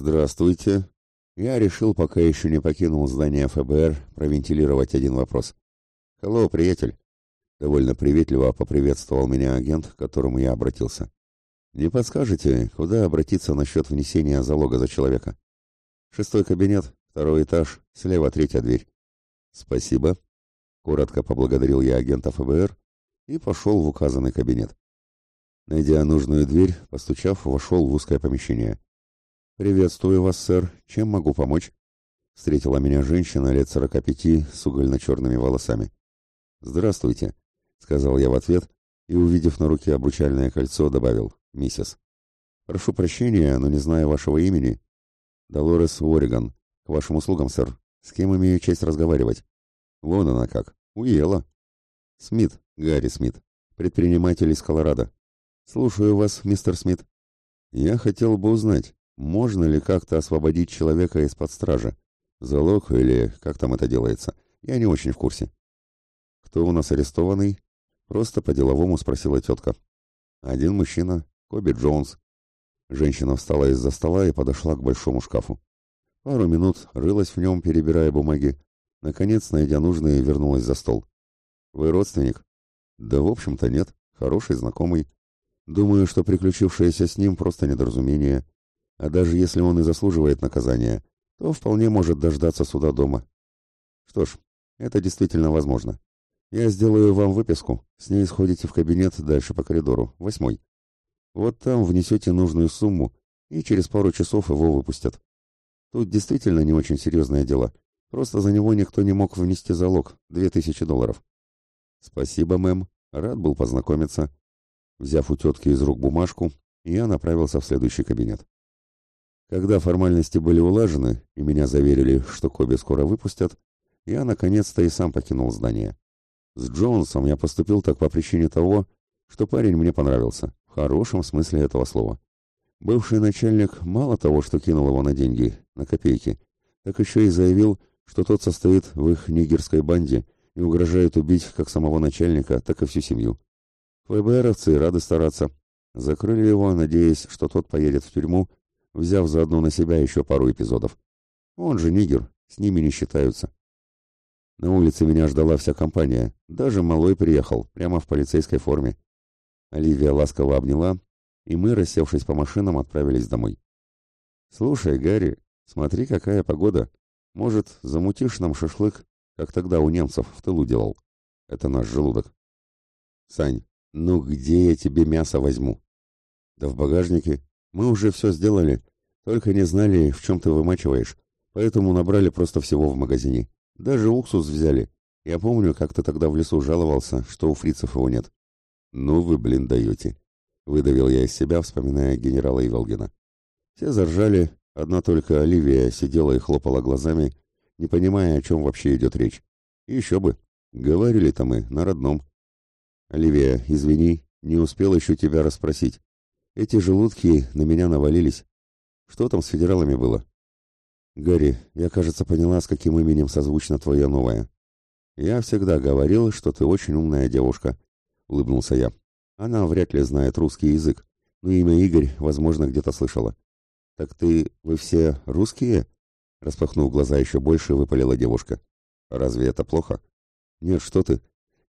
Здравствуйте. Я решил, пока еще не покинул здание ФБР, провентилировать один вопрос. Hello, приятель. Довольно приветливо поприветствовал меня агент, к которому я обратился. Не подскажете, куда обратиться насчет внесения залога за человека? Шестой кабинет, второй этаж, слева третья дверь. Спасибо. Коротко поблагодарил я агента ФБР и пошел в указанный кабинет. Найдя нужную дверь, постучав, вошел в узкое помещение. «Приветствую вас, сэр. Чем могу помочь?» Встретила меня женщина лет сорока пяти с угольно-черными волосами. «Здравствуйте», — сказал я в ответ и, увидев на руке обручальное кольцо, добавил «Миссис». «Прошу прощения, но не знаю вашего имени». «Долорес Уориган. К вашим услугам, сэр. С кем имею честь разговаривать?» «Вон она как. Уела». «Смит. Гарри Смит. Предприниматель из Колорадо». «Слушаю вас, мистер Смит». «Я хотел бы узнать, можно ли как-то освободить человека из-под стражи? Залог или как там это делается? Я не очень в курсе. Кто у нас арестованный? Просто по-деловому спросила тетка. Один мужчина, Коби Джонс. Женщина встала из-за стола и подошла к большому шкафу. Пару минут рылась в нем, перебирая бумаги. Наконец, найдя нужные, вернулась за стол. «Вы родственник?» «Да, в общем-то, нет. Хороший знакомый. Думаю, что приключившееся с ним просто недоразумение. А даже если он и заслуживает наказания, то вполне может дождаться суда дома. Что ж, это действительно возможно. Я сделаю вам выписку, с ней сходите в кабинет дальше по коридору, восьмой. Вот там внесете нужную сумму, и через пару часов его выпустят. Тут действительно не очень серьезное дело. Просто за него никто не мог внести залог, две тысячи долларов. Спасибо, мэм. Рад был познакомиться. Взяв у тетки из рук бумажку, я направился в следующий кабинет. Когда формальности были улажены, и меня заверили, что Коби скоро выпустят, я наконец-то и сам покинул здание. С Джонсом я поступил так по причине того, что парень мне понравился, в хорошем смысле этого слова. Бывший начальник мало того, что кинул его на деньги, на копейки, так еще и заявил, что тот состоит в их нигерской банде и угрожает убить как самого начальника, так и всю семью. ФБРовцы рады стараться. Закрыли его, надеясь, что тот поедет в тюрьму взяв заодно на себя еще пару эпизодов. Он же нигер, с ними не считаются. На улице меня ждала вся компания, даже малой приехал, прямо в полицейской форме. Оливия ласково обняла, и мы, рассевшись по машинам, отправились домой. «Слушай, Гарри, смотри, какая погода. Может, замутишь нам шашлык, как тогда у немцев в тылу делал? Это наш желудок». «Сань, ну где я тебе мясо возьму?» «Да в багажнике. Мы уже все сделали, только не знали, в чем ты вымачиваешь, поэтому набрали просто всего в магазине. Даже уксус взяли. Я помню, как ты тогда в лесу жаловался, что у фрицев его нет. Ну вы, блин, даете. Выдавил я из себя, вспоминая генерала Иволгина. Все заржали, одна только Оливия сидела и хлопала глазами, не понимая, о чем вообще идет речь. И еще бы, говорили-то мы на родном. Оливия, извини, не успел еще тебя расспросить. Эти желудки на меня навалились. Что там с федералами было? Гарри, я, кажется, поняла, с каким именем созвучно твое новое. Я всегда говорил, что ты очень умная девушка, улыбнулся я. Она вряд ли знает русский язык, но имя Игорь, возможно, где-то слышала. Так ты, вы все русские? Распахнув глаза еще больше, выпалила девушка. Разве это плохо? Нет, что ты?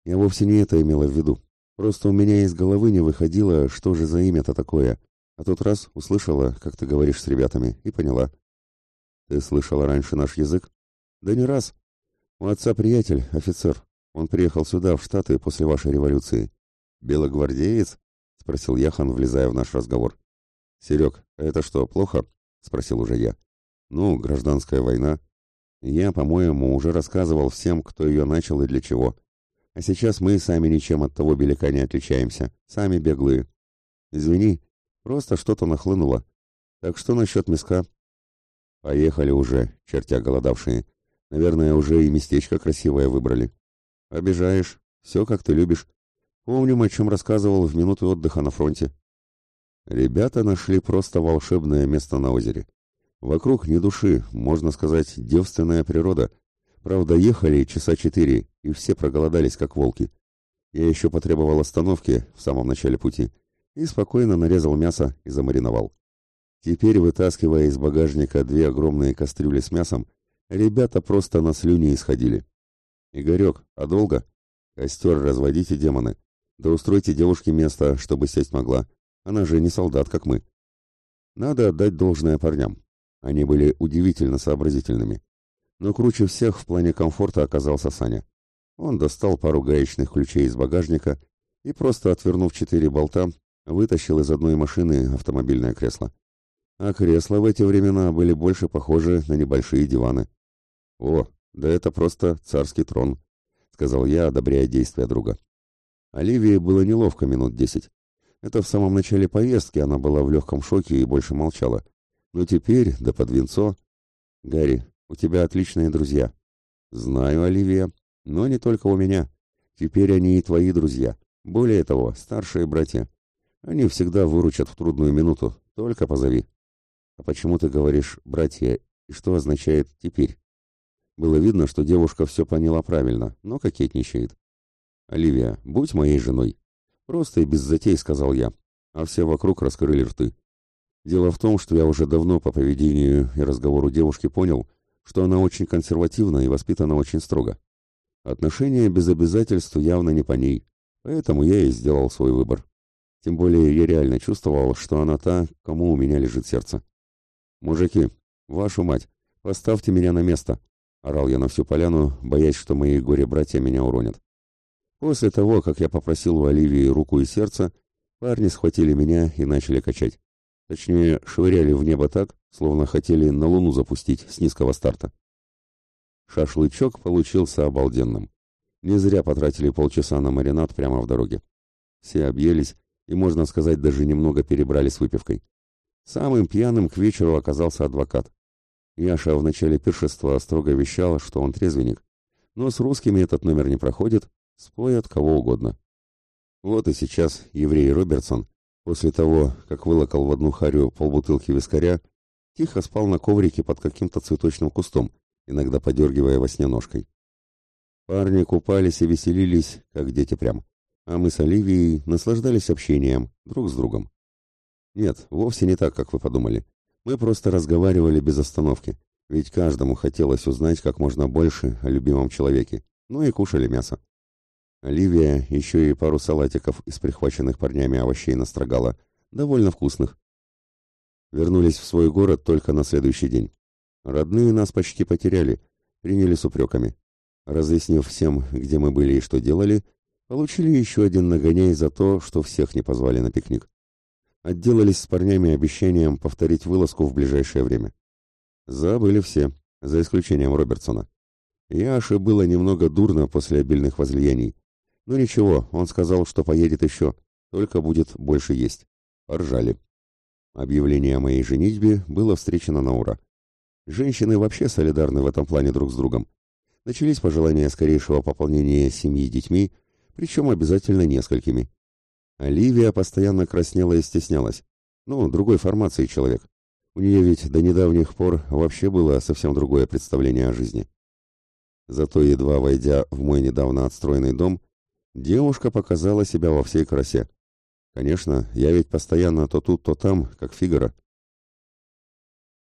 Я вовсе не это имела в виду. Просто у меня из головы не выходило, что же за имя-то такое. А тут раз услышала, как ты говоришь с ребятами, и поняла. Ты слышала раньше наш язык? Да не раз. У отца приятель, офицер. Он приехал сюда, в Штаты, после вашей революции. Белогвардеец? Спросил Яхан, влезая в наш разговор. Серег, это что, плохо? Спросил уже я. Ну, гражданская война. Я, по-моему, уже рассказывал всем, кто ее начал и для чего. А сейчас мы сами ничем от того беляка не отличаемся, сами беглые. Извини, просто что-то нахлынуло. Так что насчет миска? Поехали уже, чертя голодавшие. Наверное, уже и местечко красивое выбрали. Обижаешь. Все, как ты любишь. Помним, о чем рассказывал в минуты отдыха на фронте. Ребята нашли просто волшебное место на озере. Вокруг ни души, можно сказать, девственная природа, Правда, ехали часа четыре, и все проголодались, как волки. Я еще потребовал остановки в самом начале пути и спокойно нарезал мясо и замариновал. Теперь, вытаскивая из багажника две огромные кастрюли с мясом, ребята просто на слюни исходили. «Игорек, а долго?» «Костер разводите, демоны. Да устройте девушке место, чтобы сесть могла. Она же не солдат, как мы». Надо отдать должное парням. Они были удивительно сообразительными. Но круче всех в плане комфорта оказался Саня. Он достал пару гаечных ключей из багажника и, просто отвернув четыре болта, вытащил из одной машины автомобильное кресло. А кресла в эти времена были больше похожи на небольшие диваны. «О, да это просто царский трон», — сказал я, одобряя действия друга. Оливии было неловко минут десять. Это в самом начале поездки она была в легком шоке и больше молчала. Но теперь, да под венцо... «Гарри, у тебя отличные друзья». «Знаю, Оливия, но не только у меня. Теперь они и твои друзья. Более того, старшие братья. Они всегда выручат в трудную минуту. Только позови». «А почему ты говоришь «братья» и что означает «теперь»?» Было видно, что девушка все поняла правильно, но кокетничает. «Оливия, будь моей женой». Просто и без затей сказал я, а все вокруг раскрыли рты. Дело в том, что я уже давно по поведению и разговору девушки понял, что она очень консервативна и воспитана очень строго. Отношения без обязательств явно не по ней, поэтому я и сделал свой выбор. Тем более я реально чувствовал, что она та, кому у меня лежит сердце. «Мужики, вашу мать, поставьте меня на место!» — орал я на всю поляну, боясь, что мои горе-братья меня уронят. После того, как я попросил у Оливии руку и сердце, парни схватили меня и начали качать. Точнее, швыряли в небо так, словно хотели на луну запустить с низкого старта. Шашлычок получился обалденным. Не зря потратили полчаса на маринад прямо в дороге. Все объелись и, можно сказать, даже немного перебрали с выпивкой. Самым пьяным к вечеру оказался адвокат. Яша в начале пиршества строго вещал, что он трезвенник, но с русскими этот номер не проходит, споят кого угодно. Вот и сейчас еврей Робертсон, после того, как вылокал в одну харю полбутылки вискаря, тихо спал на коврике под каким-то цветочным кустом, иногда подергивая во сне ножкой. Парни купались и веселились, как дети прям, а мы с Оливией наслаждались общением друг с другом. Нет, вовсе не так, как вы подумали. Мы просто разговаривали без остановки, ведь каждому хотелось узнать как можно больше о любимом человеке, ну и кушали мясо. Оливия еще и пару салатиков из прихваченных парнями овощей настрогала, довольно вкусных. Вернулись в свой город только на следующий день. Родные нас почти потеряли, приняли с упреками. Разъяснив всем, где мы были и что делали, получили еще один нагоняй за то, что всех не позвали на пикник отделались с парнями обещанием повторить вылазку в ближайшее время. Забыли все, за исключением Робертсона. Яше было немного дурно после обильных возлияний. Но ничего, он сказал, что поедет еще, только будет больше есть. Ржали. Объявление о моей женитьбе было встречено на ура. Женщины вообще солидарны в этом плане друг с другом. Начались пожелания скорейшего пополнения семьи детьми, причем обязательно несколькими. Оливия постоянно краснела и стеснялась. Ну, другой формации человек. У нее ведь до недавних пор вообще было совсем другое представление о жизни. Зато, едва войдя в мой недавно отстроенный дом, девушка показала себя во всей красе. Конечно, я ведь постоянно то тут, то там, как Фигара.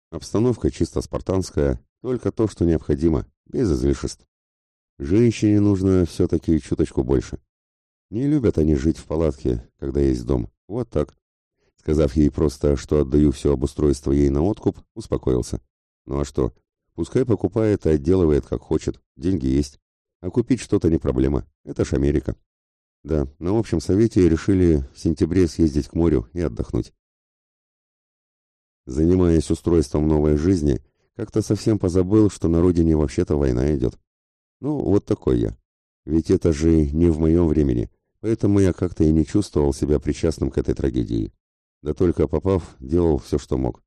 Обстановка чисто спартанская, только то, что необходимо, без излишеств. Женщине нужно все-таки чуточку больше. Не любят они жить в палатке, когда есть дом. Вот так. Сказав ей просто, что отдаю все обустройство ей на откуп, успокоился. Ну а что? Пускай покупает и отделывает как хочет, деньги есть. А купить что-то не проблема. Это ж Америка. Да, на общем совете решили в сентябре съездить к морю и отдохнуть. Занимаясь устройством новой жизни, как-то совсем позабыл, что на родине вообще-то война идет. Ну, вот такой я. Ведь это же не в моем времени. Поэтому я как-то и не чувствовал себя причастным к этой трагедии. Да только попав, делал все, что мог.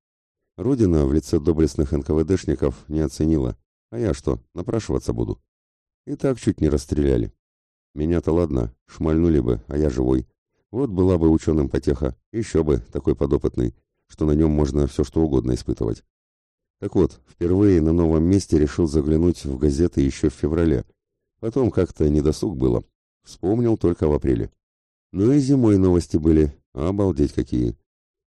Родина в лице доблестных НКВДшников не оценила. А я что, напрашиваться буду? И так чуть не расстреляли. Меня-то ладно, шмальнули бы, а я живой. Вот была бы ученым потеха, еще бы, такой подопытный, что на нем можно все что угодно испытывать. Так вот, впервые на новом месте решил заглянуть в газеты еще в феврале. Потом как-то недосуг было, Вспомнил только в апреле. Ну и зимой новости были. Обалдеть какие.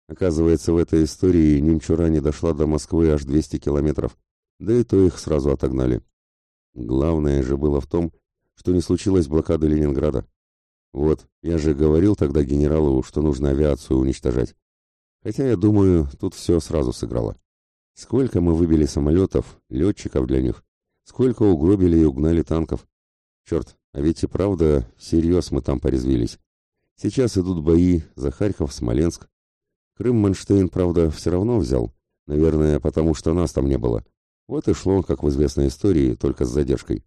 Оказывается, в этой истории немчура не дошла до Москвы аж 200 километров, да и то их сразу отогнали. Главное же было в том, что не случилось блокады Ленинграда. Вот, я же говорил тогда генералу, что нужно авиацию уничтожать. Хотя, я думаю, тут все сразу сыграло. Сколько мы выбили самолетов, летчиков для них, сколько угробили и угнали танков. Черт, а ведь и правда, всерьез мы там порезвились. Сейчас идут бои за Харьков, Смоленск. Крым Манштейн, правда, все равно взял. Наверное, потому что нас там не было. Вот и шло, как в известной истории, только с задержкой.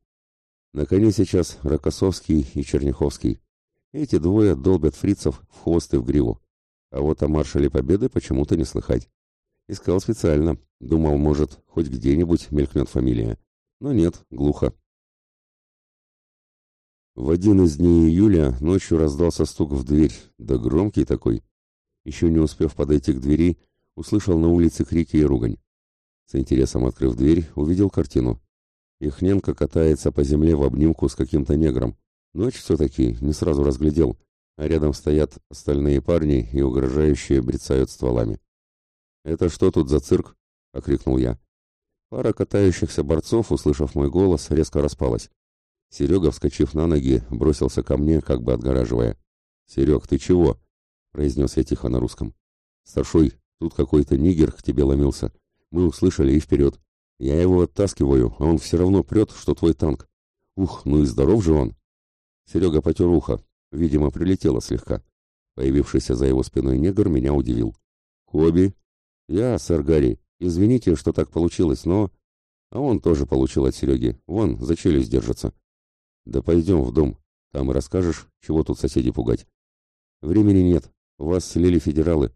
На коне сейчас Рокоссовский и Черняховский. Эти двое долбят фрицев в хвост и в гриву. А вот о маршале Победы почему-то не слыхать. Искал специально. Думал, может, хоть где-нибудь мелькнет фамилия. Но нет, глухо. В один из дней июля ночью раздался стук в дверь, да громкий такой. Еще не успев подойти к двери, услышал на улице крики и ругань. С интересом открыв дверь, увидел картину. Ихненко катается по земле в обнимку с каким-то негром. Ночь все-таки не сразу разглядел, а рядом стоят остальные парни и угрожающие брецают стволами. «Это что тут за цирк?» — окрикнул я. Пара катающихся борцов, услышав мой голос, резко распалась. Серега, вскочив на ноги, бросился ко мне, как бы отгораживая. «Серег, ты чего?» — произнес я тихо на русском. «Старшой, тут какой-то нигер к тебе ломился. Мы услышали и вперед. Я его оттаскиваю, а он все равно прет, что твой танк. Ух, ну и здоров же он!» Серега потер ухо. Видимо, прилетело слегка. Появившийся за его спиной негр меня удивил. «Коби?» «Я, сэр Гарри. Извините, что так получилось, но...» А он тоже получил от Сереги. Вон, за челюсть держится. «Да пойдем в дом. Там и расскажешь, чего тут соседей пугать». «Времени нет. Вас слили федералы».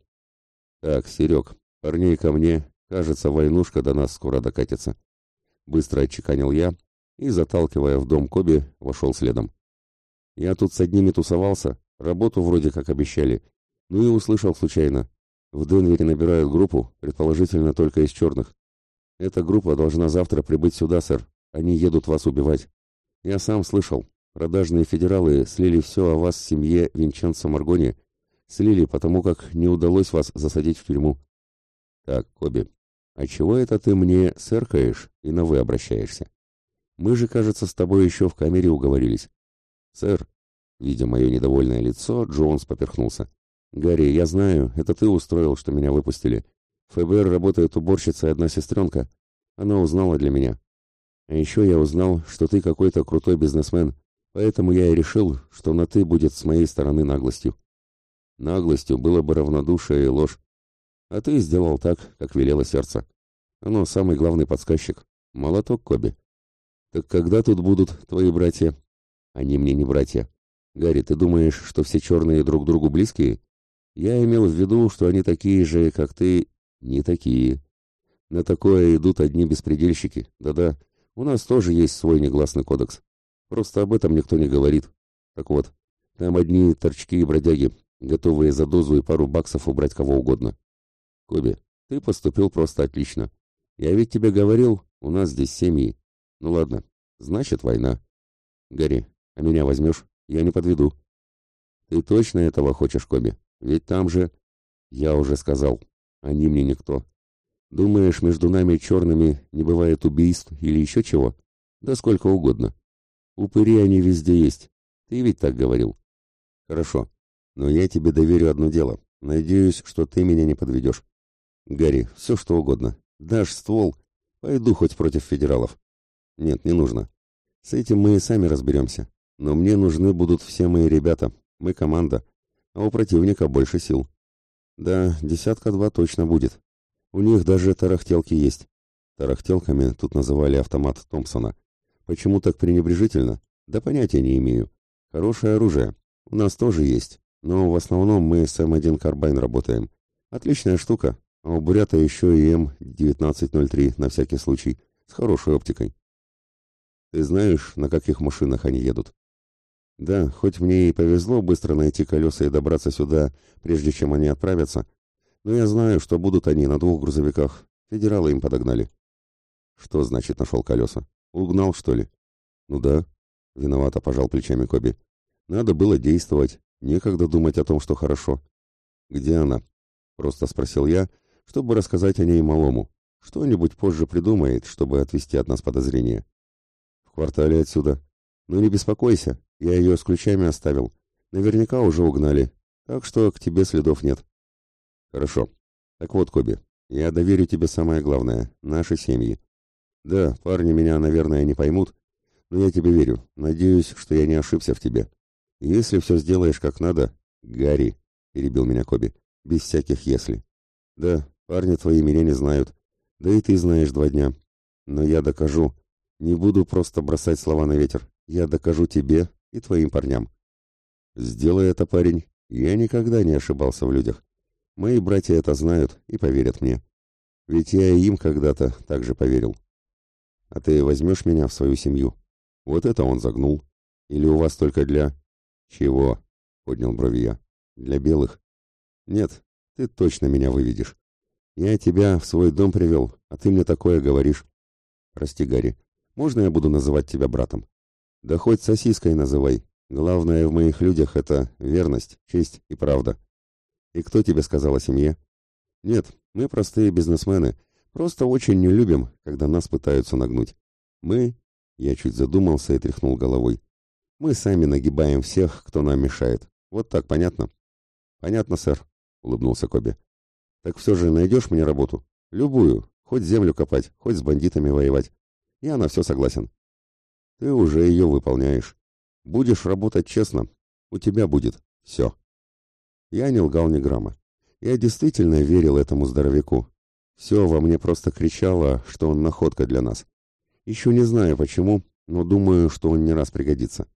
«Так, Серег, парней ко мне. Кажется, войнушка до нас скоро докатится». Быстро отчеканил я и, заталкивая в дом Коби, вошел следом. Я тут с одними тусовался, работу вроде как обещали. Ну и услышал случайно. В Денвере набирают группу, предположительно только из черных. Эта группа должна завтра прибыть сюда, сэр. Они едут вас убивать. Я сам слышал. Продажные федералы слили все о вас семье Винченцо Маргони. Слили, потому как не удалось вас засадить в тюрьму. Так, Коби, а чего это ты мне сэркаешь и на «вы» обращаешься? Мы же, кажется, с тобой еще в камере уговорились. «Сэр», видя мое недовольное лицо, Джонс поперхнулся. «Гарри, я знаю, это ты устроил, что меня выпустили. ФБР работает уборщица и одна сестренка. Она узнала для меня. А еще я узнал, что ты какой-то крутой бизнесмен, поэтому я и решил, что на «ты» будет с моей стороны наглостью. Наглостью было бы равнодушие и ложь. А ты сделал так, как велело сердце. Оно самый главный подсказчик. Молоток Коби. Так когда тут будут твои братья?» Они мне не братья. Гарри, ты думаешь, что все черные друг другу близкие? Я имел в виду, что они такие же, как ты, не такие. На такое идут одни беспредельщики. Да-да, у нас тоже есть свой негласный кодекс. Просто об этом никто не говорит. Так вот, там одни торчки и бродяги, готовые за дозу и пару баксов убрать кого угодно. Коби, ты поступил просто отлично. Я ведь тебе говорил, у нас здесь семьи. Ну ладно, значит война. Гарри, а меня возьмешь? Я не подведу. Ты точно этого хочешь, Коби? Ведь там же... Я уже сказал, они мне никто. Думаешь, между нами черными не бывает убийств или еще чего? Да сколько угодно. Упыри они везде есть. Ты ведь так говорил. Хорошо. Но я тебе доверю одно дело. Надеюсь, что ты меня не подведешь. Гарри, все что угодно. Дашь ствол, пойду хоть против федералов. Нет, не нужно. С этим мы и сами разберемся. Но мне нужны будут все мои ребята, мы команда, а у противника больше сил. Да, десятка-два точно будет. У них даже тарахтелки есть. Тарахтелками тут называли автомат Томпсона. Почему так пренебрежительно? Да понятия не имею. Хорошее оружие. У нас тоже есть, но в основном мы с М1 Карбайн работаем. Отличная штука, а у Бурята еще и М1903 на всякий случай, с хорошей оптикой. Ты знаешь, на каких машинах они едут? Да, хоть мне и повезло быстро найти колеса и добраться сюда, прежде чем они отправятся, но я знаю, что будут они на двух грузовиках. Федералы им подогнали. Что значит нашел колеса? Угнал, что ли? Ну да. Виновато пожал плечами Коби. Надо было действовать. Некогда думать о том, что хорошо. Где она? Просто спросил я, чтобы рассказать о ней малому. Что-нибудь позже придумает, чтобы отвести от нас подозрения. В квартале отсюда. Ну не беспокойся, я ее с ключами оставил. Наверняка уже угнали, так что к тебе следов нет. Хорошо. Так вот, Коби, я доверю тебе самое главное — наши семьи. Да, парни меня, наверное, не поймут, но я тебе верю. Надеюсь, что я не ошибся в тебе. Если все сделаешь как надо, Гарри, — перебил меня Коби, — без всяких «если». Да, парни твои меня не знают, да и ты знаешь два дня. Но я докажу. Не буду просто бросать слова на ветер. Я докажу тебе и твоим парням. Сделай это, парень. Я никогда не ошибался в людях. Мои братья это знают и поверят мне. Ведь я и им когда-то так же поверил. А ты возьмешь меня в свою семью? Вот это он загнул. Или у вас только для... Чего? Поднял брови я. Для белых? Нет, ты точно меня выведешь. Я тебя в свой дом привел, а ты мне такое говоришь. Прости, Гарри, можно я буду называть тебя братом? Да хоть сосиской называй. Главное в моих людях это верность, честь и правда. И кто тебе сказал о семье? Нет, мы простые бизнесмены, просто очень не любим, когда нас пытаются нагнуть. Мы... Я чуть задумался и тряхнул головой. Мы сами нагибаем всех, кто нам мешает. Вот так, понятно? Понятно, сэр, улыбнулся Коби. Так все же найдешь мне работу? Любую. Хоть землю копать, хоть с бандитами воевать. Я на все согласен. Ты уже ее выполняешь. Будешь работать честно, у тебя будет все. Я не лгал ни грамма. Я действительно верил этому здоровяку. Все во мне просто кричало, что он находка для нас. Еще не знаю почему, но думаю, что он не раз пригодится.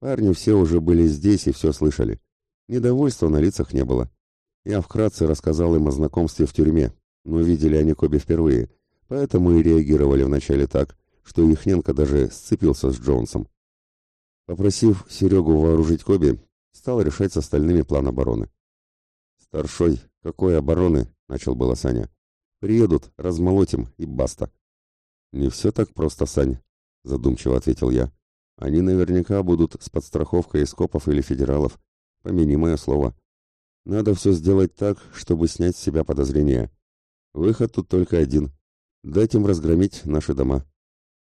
Парни все уже были здесь и все слышали. Недовольства на лицах не было. Я вкратце рассказал им о знакомстве в тюрьме, но видели они Коби впервые, поэтому и реагировали вначале так, что Ихненко даже сцепился с Джонсом. Попросив Серегу вооружить Коби, стал решать с остальными план обороны. «Старшой, какой обороны?» — начал было Саня. «Приедут, размолотим и баста». «Не все так просто, Сань», — задумчиво ответил я. «Они наверняка будут с подстраховкой из копов или федералов. Помяни мое слово. Надо все сделать так, чтобы снять с себя подозрения. Выход тут только один. Дать им разгромить наши дома.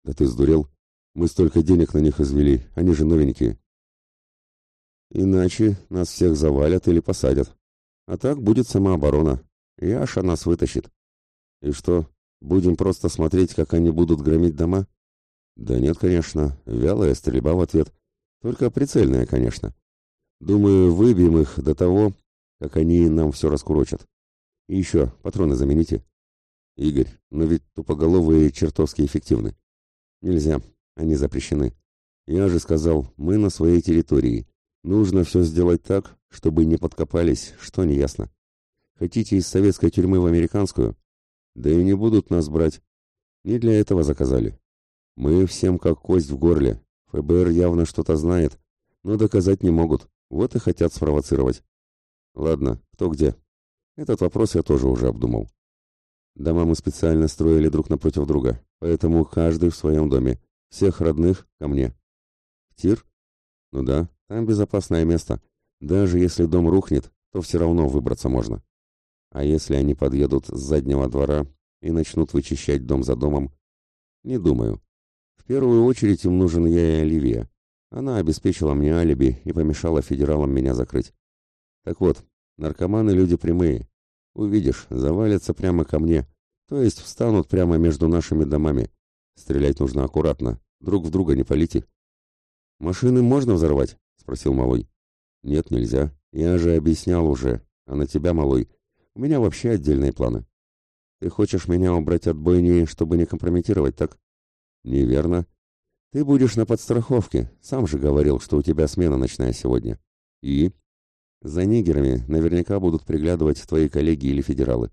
Да ты сдурел? Мы столько денег на них извели, они же новенькие. Иначе нас всех завалят или посадят. А так будет самооборона. Яша нас вытащит. И что, будем просто смотреть, как они будут громить дома? Да нет, конечно, вялая стрельба в ответ. Только прицельная, конечно. Думаю, выбьем их до того, как они нам все раскурочат. И еще, патроны замените. Игорь, но ведь тупоголовые чертовски эффективны. Нельзя, они запрещены. Я же сказал, мы на своей территории. Нужно все сделать так, чтобы не подкопались, что неясно. Хотите из советской тюрьмы в американскую? Да и не будут нас брать. Не для этого заказали. Мы всем как кость в горле. ФБР явно что-то знает, но доказать не могут. Вот и хотят спровоцировать. Ладно, кто где? Этот вопрос я тоже уже обдумал. Дома мы специально строили друг напротив друга, поэтому каждый в своем доме. Всех родных ко мне. Тир? Ну да, там безопасное место. Даже если дом рухнет, то все равно выбраться можно. А если они подъедут с заднего двора и начнут вычищать дом за домом? Не думаю. В первую очередь им нужен я и Оливия. Она обеспечила мне алиби и помешала федералам меня закрыть. Так вот, наркоманы люди прямые. Увидишь, завалятся прямо ко мне, то есть встанут прямо между нашими домами. Стрелять нужно аккуратно, друг в друга не полите. «Машины можно взорвать?» — спросил Малой. «Нет, нельзя. Я же объяснял уже. А на тебя, Малой, у меня вообще отдельные планы. Ты хочешь меня убрать от бойни, чтобы не компрометировать, так?» «Неверно. Ты будешь на подстраховке. Сам же говорил, что у тебя смена ночная сегодня. И за нигерами наверняка будут приглядывать твои коллеги или федералы.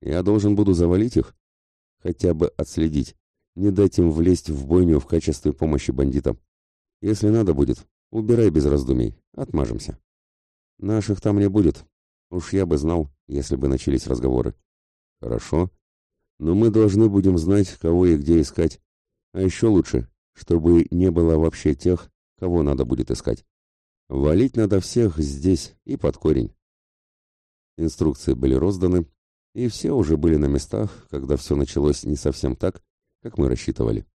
Я должен буду завалить их? Хотя бы отследить. Не дать им влезть в бойню в качестве помощи бандитам. Если надо будет, убирай без раздумий. Отмажемся. Наших там не будет. Уж я бы знал, если бы начались разговоры. Хорошо. Но мы должны будем знать, кого и где искать. А еще лучше, чтобы не было вообще тех, кого надо будет искать. Валить надо всех здесь и под корень. Инструкции были розданы, и все уже были на местах, когда все началось не совсем так, как мы рассчитывали.